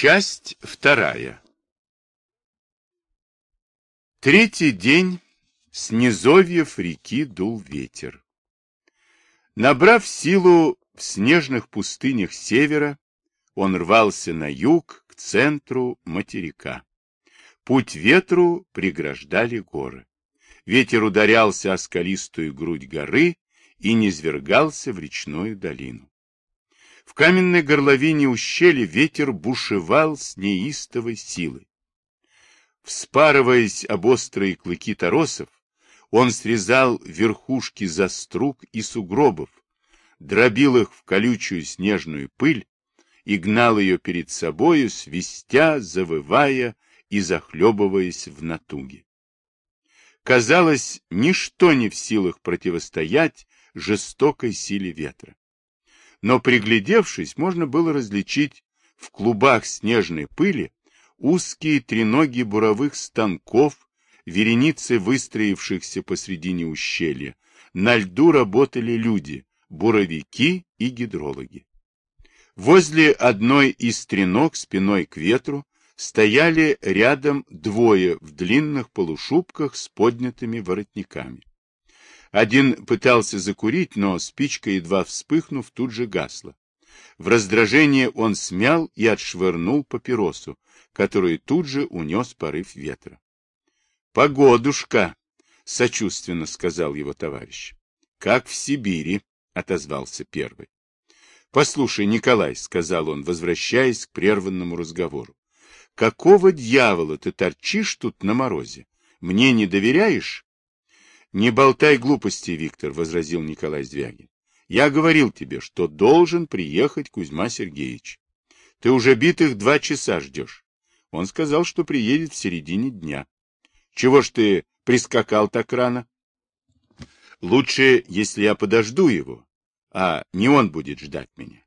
Часть вторая. Третий день с низовьев реки дул ветер. Набрав силу в снежных пустынях севера, он рвался на юг, к центру материка. Путь ветру преграждали горы. Ветер ударялся о скалистую грудь горы и низвергался в речную долину. В каменной горловине ущелья ветер бушевал с неистовой силой. Вспарываясь об острые клыки торосов, он срезал верхушки заструг и сугробов, дробил их в колючую снежную пыль и гнал ее перед собою, свистя, завывая и захлебываясь в натуге. Казалось, ничто не в силах противостоять жестокой силе ветра. Но приглядевшись, можно было различить в клубах снежной пыли узкие треноги буровых станков, вереницы выстроившихся посредине ущелья. На льду работали люди, буровики и гидрологи. Возле одной из треног спиной к ветру стояли рядом двое в длинных полушубках с поднятыми воротниками. Один пытался закурить, но спичка, едва вспыхнув, тут же гасла. В раздражении он смял и отшвырнул папиросу, которую тут же унес порыв ветра. — Погодушка! — сочувственно сказал его товарищ. — Как в Сибири, — отозвался первый. — Послушай, Николай, — сказал он, возвращаясь к прерванному разговору, — какого дьявола ты торчишь тут на морозе? Мне не доверяешь? — Не болтай глупости, Виктор, — возразил Николай Звягин. — Я говорил тебе, что должен приехать Кузьма Сергеевич. Ты уже битых два часа ждешь. Он сказал, что приедет в середине дня. Чего ж ты прискакал так рано? Лучше, если я подожду его, а не он будет ждать меня.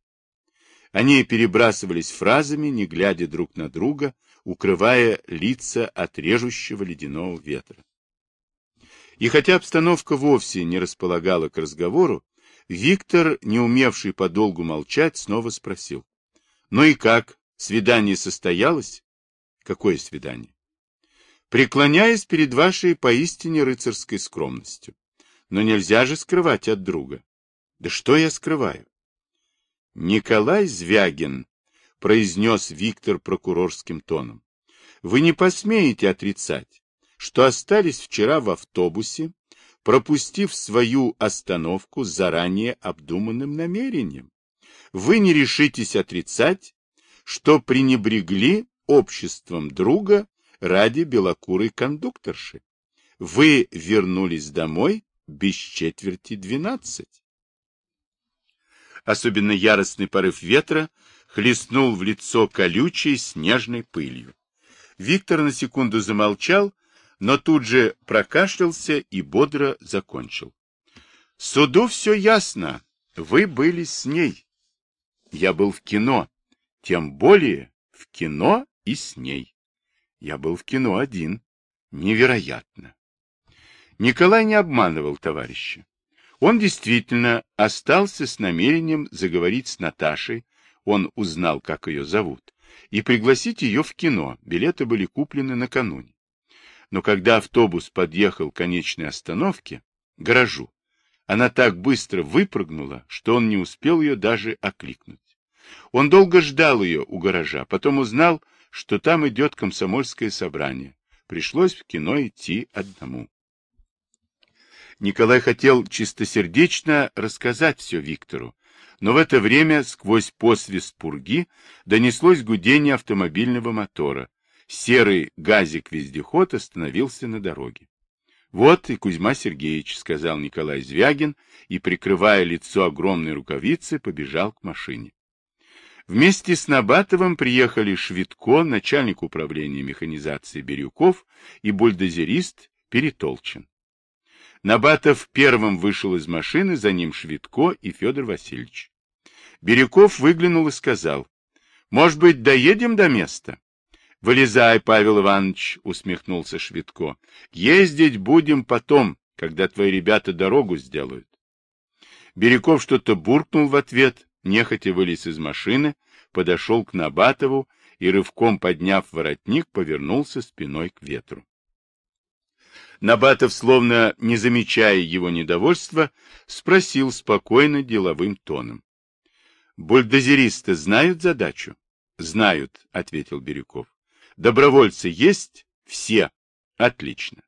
Они перебрасывались фразами, не глядя друг на друга, укрывая лица от режущего ледяного ветра. И хотя обстановка вовсе не располагала к разговору, Виктор, не умевший подолгу молчать, снова спросил. — Ну и как? Свидание состоялось? — Какое свидание? — Преклоняясь перед вашей поистине рыцарской скромностью. Но нельзя же скрывать от друга. Да что я скрываю? — Николай Звягин, — произнес Виктор прокурорским тоном, — вы не посмеете отрицать, что остались вчера в автобусе, пропустив свою остановку заранее обдуманным намерением. Вы не решитесь отрицать, что пренебрегли обществом друга ради белокурой кондукторши. Вы вернулись домой без четверти двенадцать. Особенно яростный порыв ветра хлестнул в лицо колючей снежной пылью. Виктор на секунду замолчал, но тут же прокашлялся и бодро закончил. Суду все ясно. Вы были с ней. Я был в кино. Тем более в кино и с ней. Я был в кино один. Невероятно. Николай не обманывал товарища. Он действительно остался с намерением заговорить с Наташей, он узнал, как ее зовут, и пригласить ее в кино. Билеты были куплены накануне но когда автобус подъехал к конечной остановке, гаражу, она так быстро выпрыгнула, что он не успел ее даже окликнуть. Он долго ждал ее у гаража, потом узнал, что там идет комсомольское собрание. Пришлось в кино идти одному. Николай хотел чистосердечно рассказать все Виктору, но в это время сквозь посвист пурги донеслось гудение автомобильного мотора, серый газик-вездеход остановился на дороге. — Вот и Кузьма Сергеевич, — сказал Николай Звягин, и, прикрывая лицо огромной рукавицы, побежал к машине. Вместе с Набатовым приехали Швидко, начальник управления механизации Бирюков и бульдозерист Перетолчин. Набатов первым вышел из машины, за ним Швидко и Федор Васильевич. Бирюков выглянул и сказал, — Может быть, доедем до места? — Вылезай, Павел Иванович, — усмехнулся Швидко. — Ездить будем потом, когда твои ребята дорогу сделают. Бирюков что-то буркнул в ответ, нехотя вылез из машины, подошел к Набатову и, рывком подняв воротник, повернулся спиной к ветру. Набатов, словно не замечая его недовольства, спросил спокойно деловым тоном. — Бульдозеристы знают задачу? — Знают, — ответил Бирюков. — Добровольцы есть? Все. Отлично.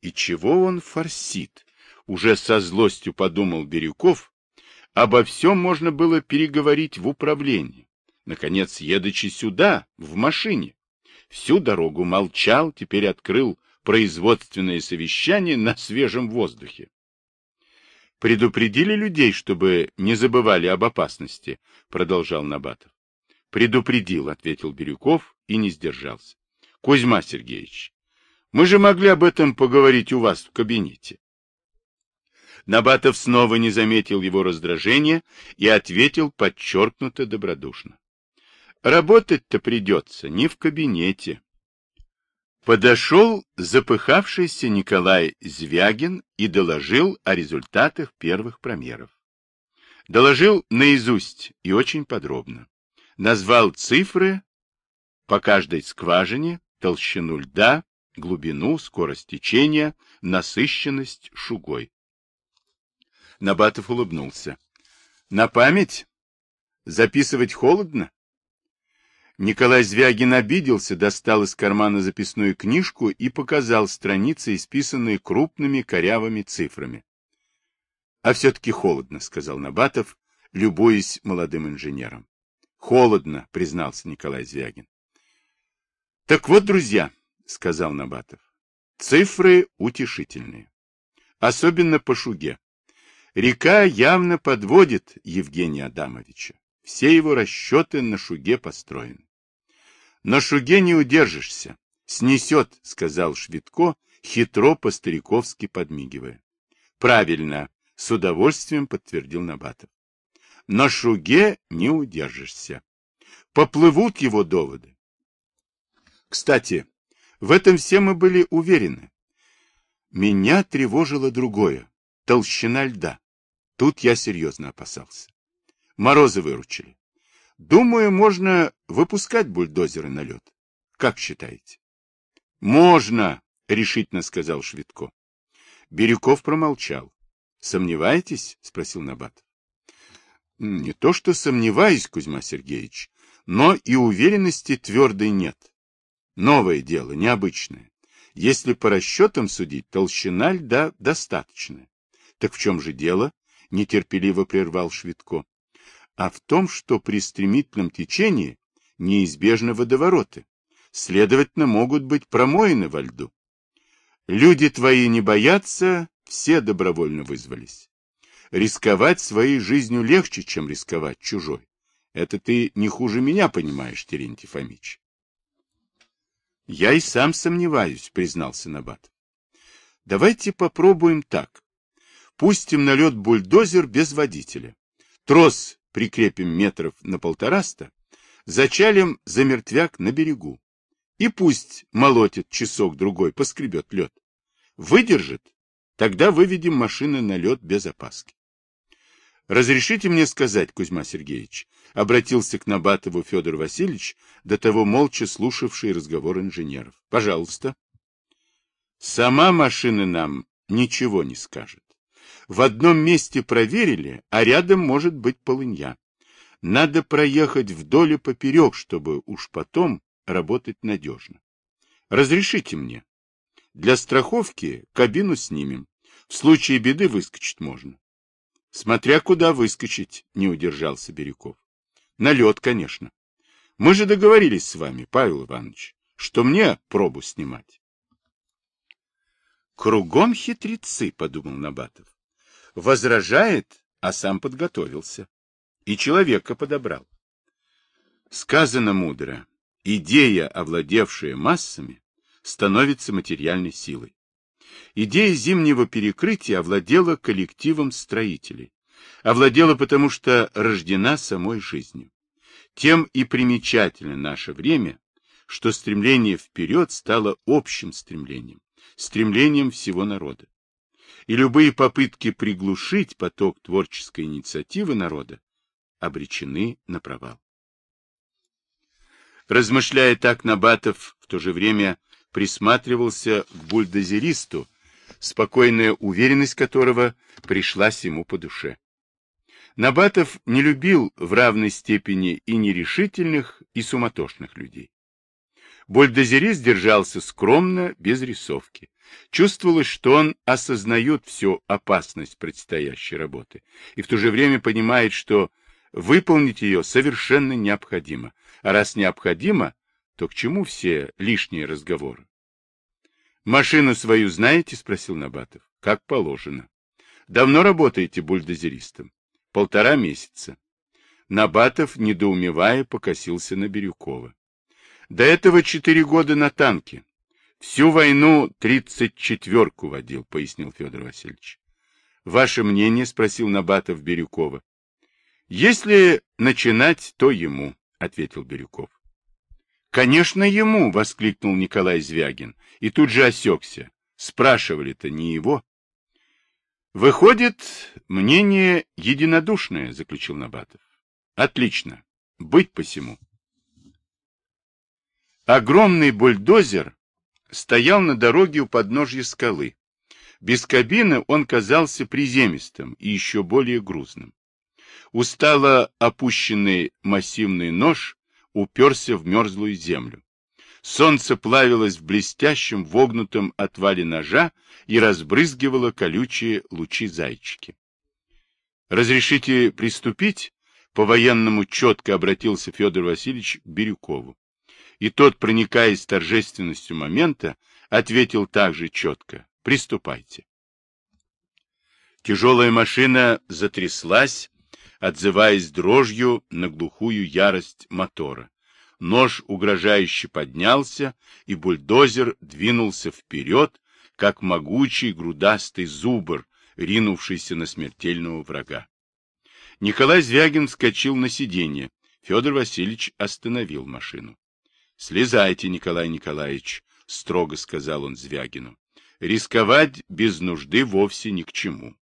И чего он форсит? Уже со злостью подумал Бирюков. Обо всем можно было переговорить в управлении. Наконец, едучи сюда, в машине. Всю дорогу молчал, теперь открыл производственное совещание на свежем воздухе. Предупредили людей, чтобы не забывали об опасности, продолжал Набатов. Предупредил, ответил Бирюков и не сдержался. Кузьма Сергеевич, мы же могли об этом поговорить у вас в кабинете. Набатов снова не заметил его раздражения и ответил подчеркнуто добродушно. Работать-то придется не в кабинете. Подошел запыхавшийся Николай Звягин и доложил о результатах первых промеров. Доложил наизусть и очень подробно. Назвал цифры по каждой скважине, толщину льда, глубину, скорость течения, насыщенность шугой. Набатов улыбнулся. — На память? Записывать холодно? Николай Звягин обиделся, достал из кармана записную книжку и показал страницы, исписанные крупными корявыми цифрами. — А все-таки холодно, — сказал Набатов, любуясь молодым инженером. — Холодно, — признался Николай Звягин. — Так вот, друзья, — сказал Набатов, — цифры утешительные. Особенно по шуге. Река явно подводит Евгения Адамовича. Все его расчеты на шуге построены. На шуге не удержишься. Снесет, сказал Швидко, хитро по-стариковски подмигивая. Правильно, с удовольствием подтвердил Набатов. На шуге не удержишься. Поплывут его доводы. Кстати, в этом все мы были уверены. Меня тревожило другое — толщина льда. Тут я серьезно опасался. Морозы выручили. Думаю, можно выпускать бульдозеры на лед. Как считаете? Можно, решительно сказал Швидко. Бирюков промолчал. Сомневаетесь? спросил Набат. Не то, что сомневаюсь, Кузьма Сергеевич, но и уверенности твердой нет. Новое дело, необычное. Если по расчетам судить, толщина льда достаточная. Так в чем же дело? нетерпеливо прервал Швидко, а в том, что при стремительном течении неизбежны водовороты, следовательно, могут быть промоины во льду. Люди твои не боятся, все добровольно вызвались. Рисковать своей жизнью легче, чем рисковать чужой. Это ты не хуже меня понимаешь, Терентий Фомич. Я и сам сомневаюсь, признался Набат. Давайте попробуем так. Пустим на лед бульдозер без водителя. Трос прикрепим метров на полтораста, зачалим за мертвяк на берегу. И пусть молотит часок-другой, поскребет лед. Выдержит, тогда выведем машины на лед без опаски. Разрешите мне сказать, Кузьма Сергеевич, обратился к Набатову Федор Васильевич, до того молча слушавший разговор инженеров. Пожалуйста. Сама машина нам ничего не скажет. В одном месте проверили, а рядом может быть полынья. Надо проехать вдоль и поперек, чтобы уж потом работать надежно. Разрешите мне. Для страховки кабину снимем. В случае беды выскочить можно. Смотря куда выскочить, не удержался Бирюков. На лед, конечно. Мы же договорились с вами, Павел Иванович, что мне пробу снимать. Кругом хитрецы, подумал Набатов возражает, а сам подготовился. И человека подобрал. Сказано мудро. Идея, овладевшая массами, становится материальной силой. Идея зимнего перекрытия овладела коллективом строителей. Овладела потому, что рождена самой жизнью. Тем и примечательно наше время, что стремление вперед стало общим стремлением, стремлением всего народа и любые попытки приглушить поток творческой инициативы народа обречены на провал. Размышляя так, Набатов в то же время присматривался к бульдозеристу, спокойная уверенность которого пришлась ему по душе. Набатов не любил в равной степени и нерешительных, и суматошных людей. Бульдозерист держался скромно, без рисовки. Чувствовалось, что он осознает всю опасность предстоящей работы и в то же время понимает, что выполнить ее совершенно необходимо. А раз необходимо, то к чему все лишние разговоры? «Машину свою знаете?» — спросил Набатов. «Как положено». «Давно работаете бульдозеристом?» «Полтора месяца». Набатов, недоумевая, покосился на Бирюкова. «До этого четыре года на танке. Всю войну тридцать четверку водил», — пояснил Федор Васильевич. «Ваше мнение?» — спросил Набатов Бирюкова. «Если начинать, то ему», — ответил Бирюков. «Конечно, ему!» — воскликнул Николай Звягин и тут же осекся. Спрашивали-то не его. «Выходит, мнение единодушное», — заключил Набатов. «Отлично. Быть посему». Огромный бульдозер стоял на дороге у подножья скалы. Без кабины он казался приземистым и еще более грузным. Устало опущенный массивный нож уперся в мерзлую землю. Солнце плавилось в блестящем вогнутом отвале ножа и разбрызгивало колючие лучи зайчики. «Разрешите приступить?» По-военному четко обратился Федор Васильевич к Бирюкову. И тот, проникаясь торжественностью момента, ответил также четко. «Приступайте». Тяжелая машина затряслась, отзываясь дрожью на глухую ярость мотора. Нож угрожающе поднялся, и бульдозер двинулся вперед, как могучий грудастый зубр, ринувшийся на смертельного врага. Николай Звягин вскочил на сиденье. Федор Васильевич остановил машину. — Слезайте, Николай Николаевич, — строго сказал он Звягину. — Рисковать без нужды вовсе ни к чему.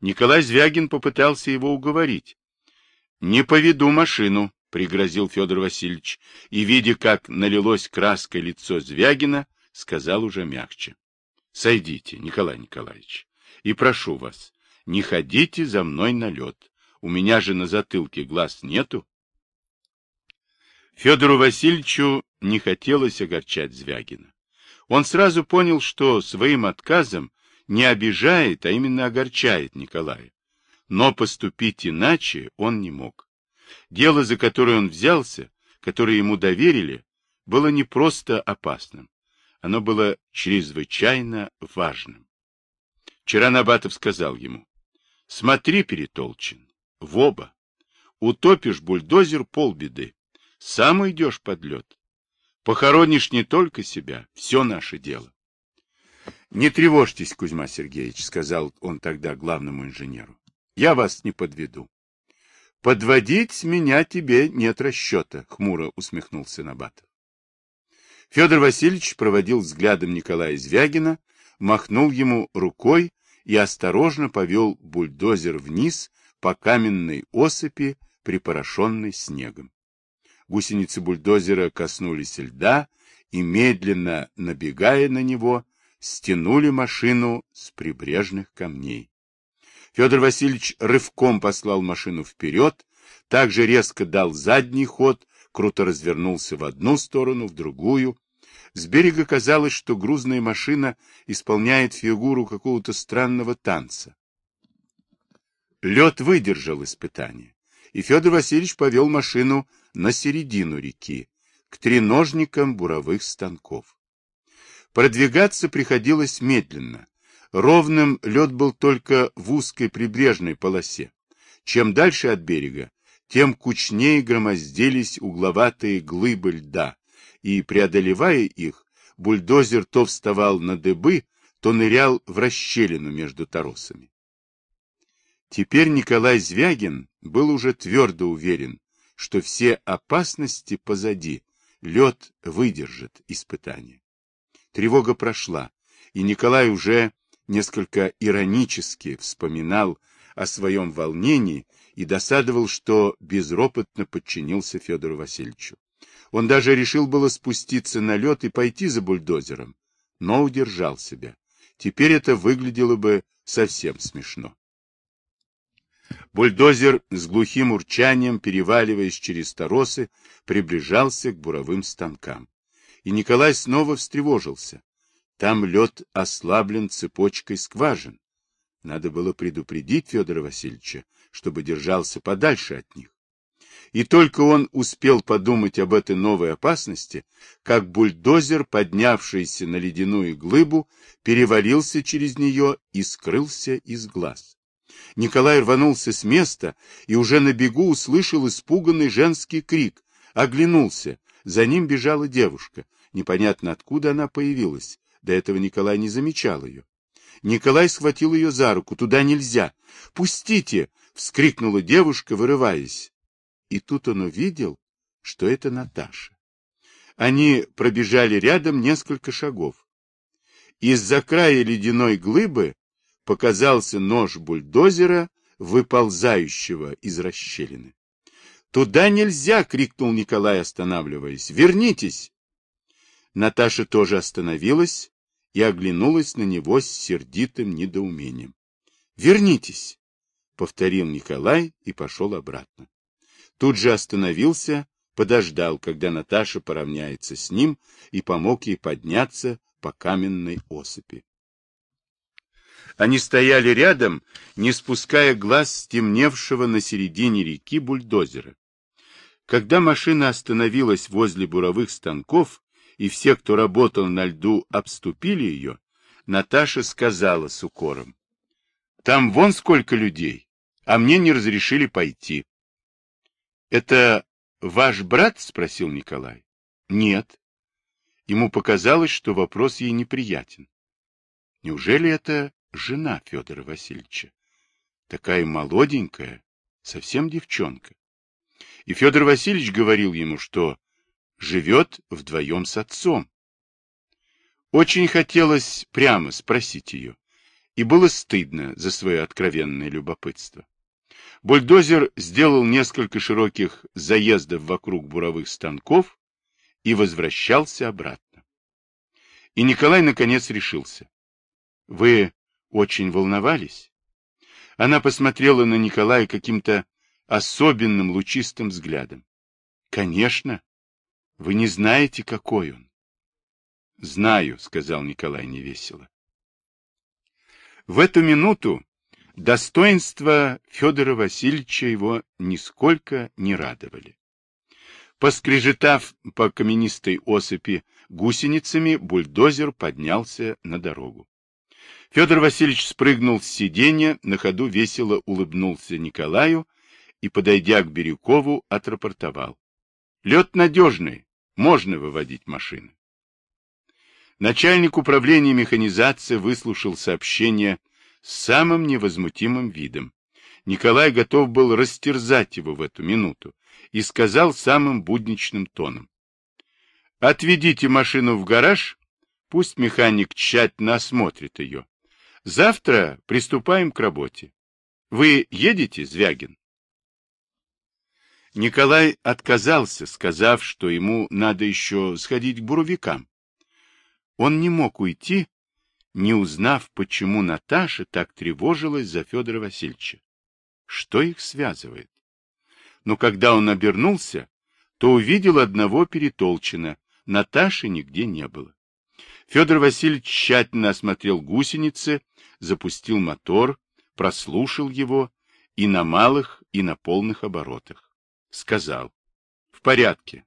Николай Звягин попытался его уговорить. — Не поведу машину, — пригрозил Федор Васильевич, и, видя, как налилось краской лицо Звягина, сказал уже мягче. — Сойдите, Николай Николаевич, и прошу вас, не ходите за мной на лед. У меня же на затылке глаз нету. Федору Васильевичу не хотелось огорчать Звягина. Он сразу понял, что своим отказом не обижает, а именно огорчает Николая. Но поступить иначе он не мог. Дело, за которое он взялся, которое ему доверили, было не просто опасным. Оно было чрезвычайно важным. Вчера Набатов сказал ему, смотри, Перетолчин, в оба. Утопишь бульдозер полбеды. Сам уйдешь под лед. Похоронишь не только себя, все наше дело. — Не тревожьтесь, Кузьма Сергеевич, — сказал он тогда главному инженеру. — Я вас не подведу. — Подводить меня тебе нет расчета, — хмуро усмехнулся Набатов. Федор Васильевич проводил взглядом Николая Звягина, махнул ему рукой и осторожно повел бульдозер вниз по каменной осыпи, припорошенной снегом. Гусеницы бульдозера коснулись льда и, медленно набегая на него, стянули машину с прибрежных камней. Федор Васильевич рывком послал машину вперед, также резко дал задний ход, круто развернулся в одну сторону, в другую. С берега казалось, что грузная машина исполняет фигуру какого-то странного танца. Лед выдержал испытание, и Федор Васильевич повел машину на середину реки, к треножникам буровых станков. Продвигаться приходилось медленно. Ровным лед был только в узкой прибрежной полосе. Чем дальше от берега, тем кучнее громоздились угловатые глыбы льда, и, преодолевая их, бульдозер то вставал на дыбы, то нырял в расщелину между торосами. Теперь Николай Звягин был уже твердо уверен, что все опасности позади, лед выдержит испытание. Тревога прошла, и Николай уже несколько иронически вспоминал о своем волнении и досадовал, что безропотно подчинился Федору Васильевичу. Он даже решил было спуститься на лед и пойти за бульдозером, но удержал себя. Теперь это выглядело бы совсем смешно. Бульдозер с глухим урчанием, переваливаясь через торосы, приближался к буровым станкам. И Николай снова встревожился. Там лед ослаблен цепочкой скважин. Надо было предупредить Федора Васильевича, чтобы держался подальше от них. И только он успел подумать об этой новой опасности, как бульдозер, поднявшийся на ледяную глыбу, перевалился через нее и скрылся из глаз. Николай рванулся с места и уже на бегу услышал испуганный женский крик. Оглянулся. За ним бежала девушка. Непонятно, откуда она появилась. До этого Николай не замечал ее. Николай схватил ее за руку. «Туда нельзя! Пустите!» — вскрикнула девушка, вырываясь. И тут он увидел, что это Наташа. Они пробежали рядом несколько шагов. Из-за края ледяной глыбы показался нож бульдозера, выползающего из расщелины. «Туда нельзя!» — крикнул Николай, останавливаясь. «Вернитесь!» Наташа тоже остановилась и оглянулась на него с сердитым недоумением. «Вернитесь!» — повторил Николай и пошел обратно. Тут же остановился, подождал, когда Наташа поравняется с ним, и помог ей подняться по каменной осыпи. Они стояли рядом, не спуская глаз с темневшего на середине реки бульдозера. Когда машина остановилась возле буровых станков, и все, кто работал на льду, обступили ее, Наташа сказала с укором. — Там вон сколько людей, а мне не разрешили пойти. — Это ваш брат? — спросил Николай. — Нет. Ему показалось, что вопрос ей неприятен. Неужели это жена Федора Васильевича? Такая молоденькая, совсем девчонка. И Федор Васильевич говорил ему, что живет вдвоем с отцом. Очень хотелось прямо спросить ее, и было стыдно за свое откровенное любопытство. Бульдозер сделал несколько широких заездов вокруг буровых станков и возвращался обратно. И Николай наконец решился. — Вы очень волновались? Она посмотрела на Николая каким-то особенным лучистым взглядом. — Конечно, вы не знаете, какой он. — Знаю, — сказал Николай невесело. В эту минуту достоинства Федора Васильевича его нисколько не радовали. Поскрежетав по каменистой осыпи гусеницами, бульдозер поднялся на дорогу. Федор Васильевич спрыгнул с сиденья, на ходу весело улыбнулся Николаю и, подойдя к Бирюкову, отрапортовал. — Лед надежный, можно выводить машины. Начальник управления механизации выслушал сообщение с самым невозмутимым видом. Николай готов был растерзать его в эту минуту и сказал самым будничным тоном. «Отведите машину в гараж, пусть механик тщательно осмотрит ее. Завтра приступаем к работе. Вы едете, Звягин?» Николай отказался, сказав, что ему надо еще сходить к буровикам. Он не мог уйти, не узнав, почему Наташа так тревожилась за Федора Васильевича. Что их связывает? Но когда он обернулся, то увидел одного перетолчена, Наташи нигде не было. Федор Васильевич тщательно осмотрел гусеницы, запустил мотор, прослушал его и на малых, и на полных оборотах. Сказал. В порядке.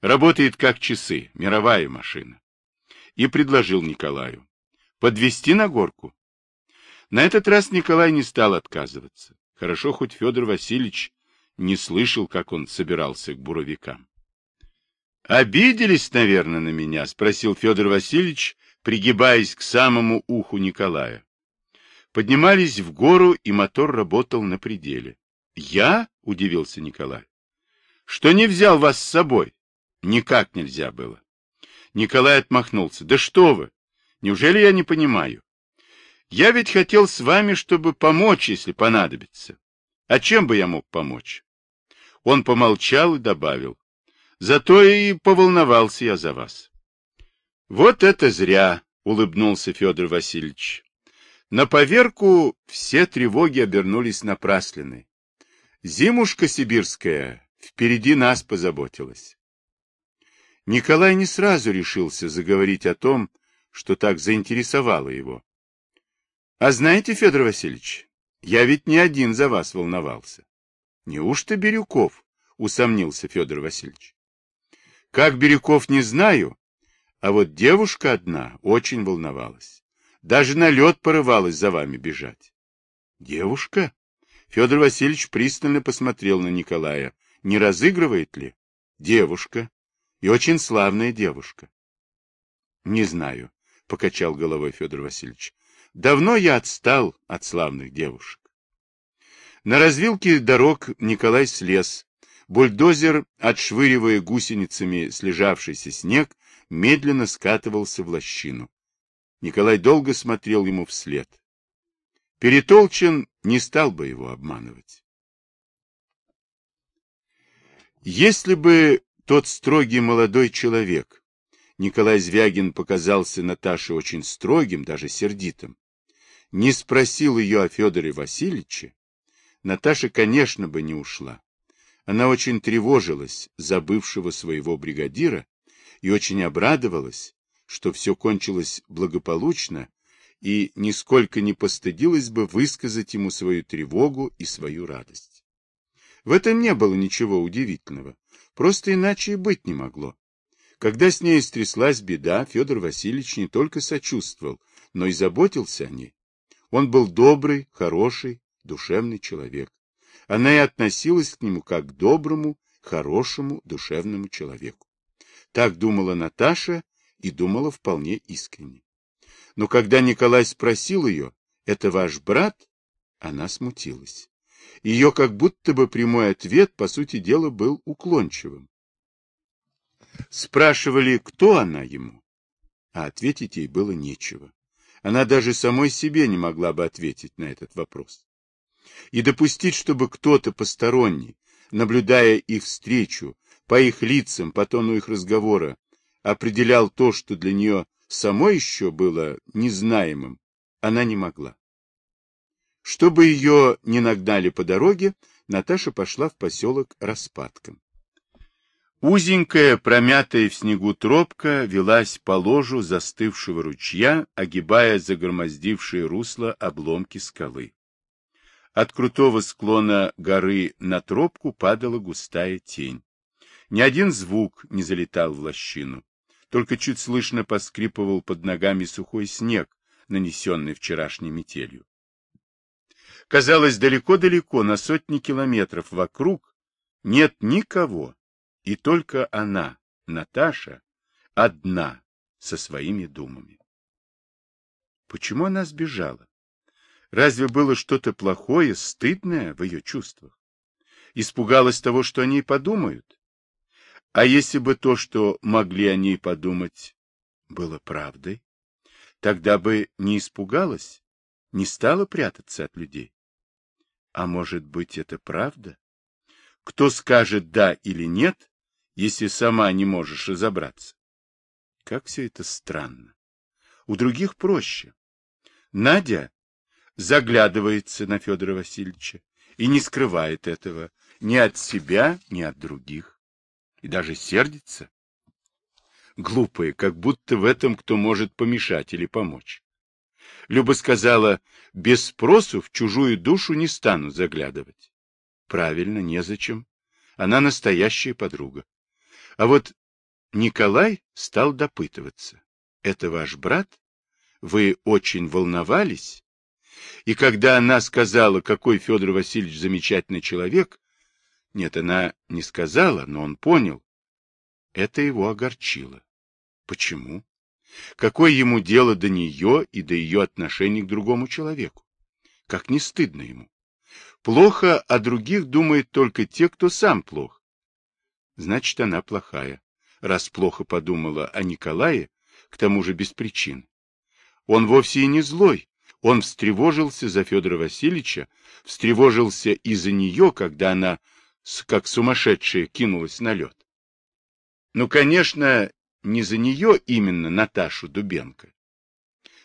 Работает как часы, мировая машина. И предложил Николаю. Подвести на горку. На этот раз Николай не стал отказываться. Хорошо, хоть Федор Васильевич не слышал, как он собирался к буровикам. «Обиделись, наверное, на меня?» — спросил Федор Васильевич, пригибаясь к самому уху Николая. Поднимались в гору, и мотор работал на пределе. «Я?» — удивился Николай что не взял вас с собой. Никак нельзя было. Николай отмахнулся. Да что вы! Неужели я не понимаю? Я ведь хотел с вами, чтобы помочь, если понадобится. А чем бы я мог помочь? Он помолчал и добавил. Зато и поволновался я за вас. Вот это зря, улыбнулся Федор Васильевич. На поверку все тревоги обернулись напрасленной. Зимушка сибирская впереди нас позаботилась. Николай не сразу решился заговорить о том, что так заинтересовало его. — А знаете, Федор Васильевич, я ведь не один за вас волновался. — Неужто Бирюков? — усомнился Федор Васильевич. — Как Бирюков, не знаю, а вот девушка одна очень волновалась. Даже на лед порывалась за вами бежать. — Девушка? Федор Васильевич пристально посмотрел на Николая. Не разыгрывает ли? Девушка. И очень славная девушка. Не знаю, покачал головой Федор Васильевич. Давно я отстал от славных девушек. На развилке дорог Николай слез. Бульдозер, отшвыривая гусеницами слежавшийся снег, медленно скатывался в лощину. Николай долго смотрел ему вслед. Перетолчен не стал бы его обманывать. Если бы тот строгий молодой человек, Николай Звягин показался Наташе очень строгим, даже сердитым, не спросил ее о Федоре Васильевиче, Наташа, конечно, бы не ушла. Она очень тревожилась за бывшего своего бригадира и очень обрадовалась, что все кончилось благополучно и нисколько не постыдилась бы высказать ему свою тревогу и свою радость. В этом не было ничего удивительного, просто иначе и быть не могло. Когда с ней стряслась беда, Федор Васильевич не только сочувствовал, но и заботился о ней. Он был добрый, хороший, душевный человек. Она и относилась к нему как к доброму, хорошему, душевному человеку. Так думала Наташа и думала вполне искренне. Но когда Николай спросил ее, «Это ваш брат?», она смутилась. Ее как будто бы прямой ответ, по сути дела, был уклончивым. Спрашивали, кто она ему, а ответить ей было нечего. Она даже самой себе не могла бы ответить на этот вопрос. И допустить, чтобы кто-то посторонний, наблюдая их встречу, по их лицам, по тону их разговора, определял то, что для нее самой еще было незнаемым, она не могла. Чтобы ее не нагнали по дороге, Наташа пошла в поселок Распадком. Узенькая, промятая в снегу тропка велась по ложу застывшего ручья, огибая загромоздившие русло обломки скалы. От крутого склона горы на тропку падала густая тень. Ни один звук не залетал в лощину. Только чуть слышно поскрипывал под ногами сухой снег, нанесенный вчерашней метелью. Казалось, далеко-далеко, на сотни километров вокруг, нет никого, и только она, Наташа, одна со своими думами. Почему она сбежала? Разве было что-то плохое, стыдное в ее чувствах? Испугалась того, что они подумают? А если бы то, что могли о ней подумать, было правдой, тогда бы не испугалась, не стала прятаться от людей. А может быть, это правда? Кто скажет «да» или «нет», если сама не можешь разобраться? Как все это странно. У других проще. Надя заглядывается на Федора Васильевича и не скрывает этого ни от себя, ни от других и даже сердится. Глупые, как будто в этом кто может помешать или помочь. Люба сказала, без спросу в чужую душу не стану заглядывать. Правильно, незачем. Она настоящая подруга. А вот Николай стал допытываться. Это ваш брат? Вы очень волновались? И когда она сказала, какой Федор Васильевич замечательный человек, нет, она не сказала, но он понял. Это его огорчило. Почему? Какое ему дело до нее и до ее отношений к другому человеку? Как не стыдно ему? Плохо о других думает только те, кто сам плох. Значит, она плохая, раз плохо подумала о Николае, к тому же без причин. Он вовсе и не злой, Он встревожился за Федора Васильевича, встревожился и за нее, когда она, как сумасшедшая, кинулась на лед. Ну, конечно, не за нее именно Наташу Дубенко.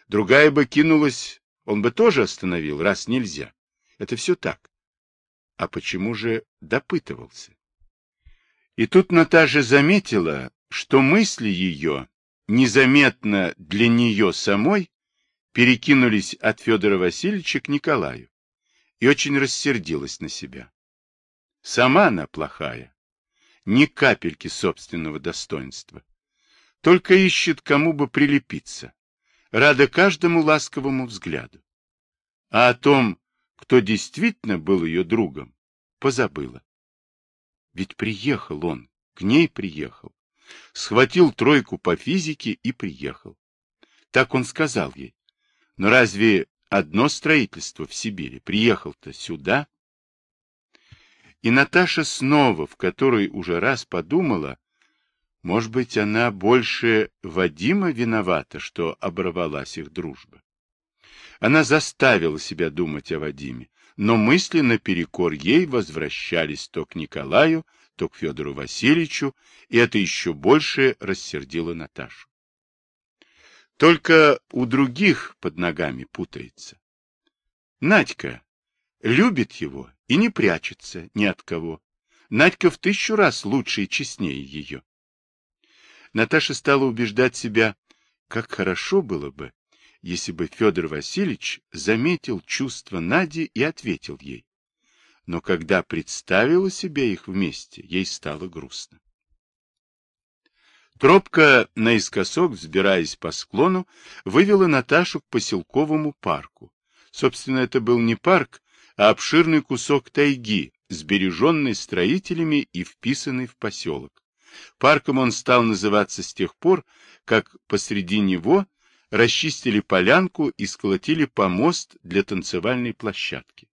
Другая бы кинулась, он бы тоже остановил, раз нельзя. Это все так. А почему же допытывался? И тут Наташа заметила, что мысли ее, незаметно для нее самой, перекинулись от Федора Васильевича к Николаю и очень рассердилась на себя. Сама она плохая, ни капельки собственного достоинства. Только ищет, кому бы прилепиться, рада каждому ласковому взгляду. А о том, кто действительно был ее другом, позабыла. Ведь приехал он, к ней приехал, схватил тройку по физике и приехал. Так он сказал ей. Но разве одно строительство в Сибири? Приехал-то сюда. И Наташа снова, в которой уже раз подумала, может быть, она больше Вадима виновата, что оборвалась их дружба. Она заставила себя думать о Вадиме, но мысли наперекор ей возвращались то к Николаю, то к Федору Васильевичу, и это еще больше рассердило Наташу. Только у других под ногами путается. Надька любит его и не прячется ни от кого. Надька в тысячу раз лучше и честнее ее. Наташа стала убеждать себя, как хорошо было бы, если бы Федор Васильевич заметил чувство Нади и ответил ей но когда представила себе их вместе, ей стало грустно. Тропка наискосок, взбираясь по склону, вывела Наташу к поселковому парку. Собственно, это был не парк, а обширный кусок тайги, сбереженный строителями и вписанный в поселок. Парком он стал называться с тех пор, как посреди него расчистили полянку и сколотили помост для танцевальной площадки.